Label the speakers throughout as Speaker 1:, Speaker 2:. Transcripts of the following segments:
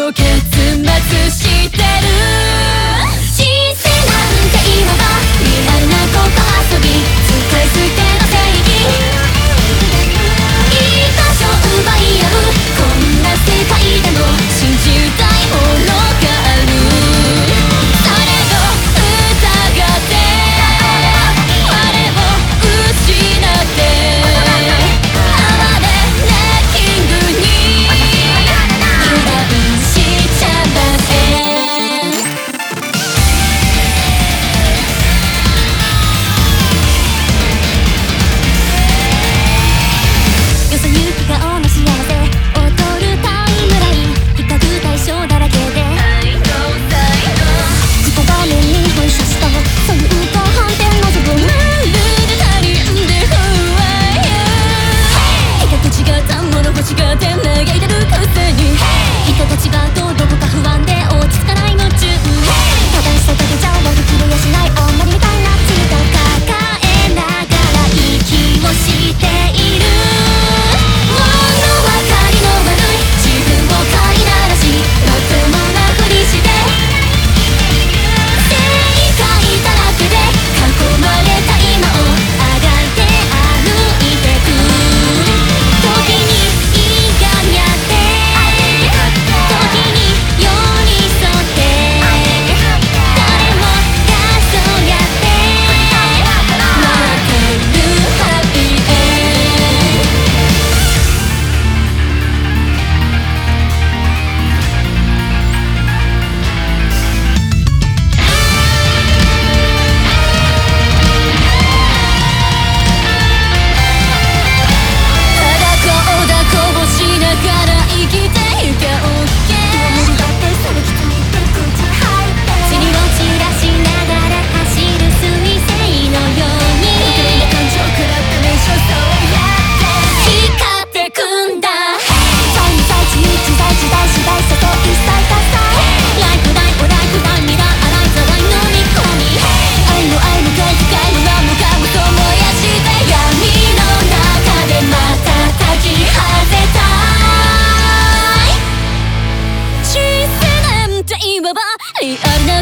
Speaker 1: の結末してる？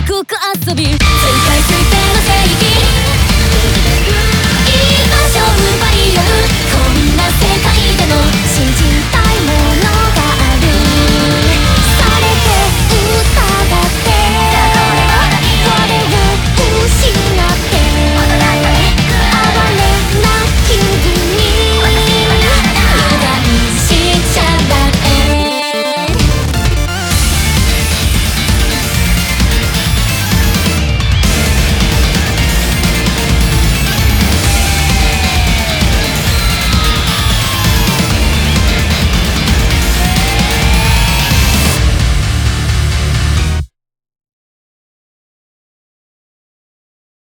Speaker 1: 空遊び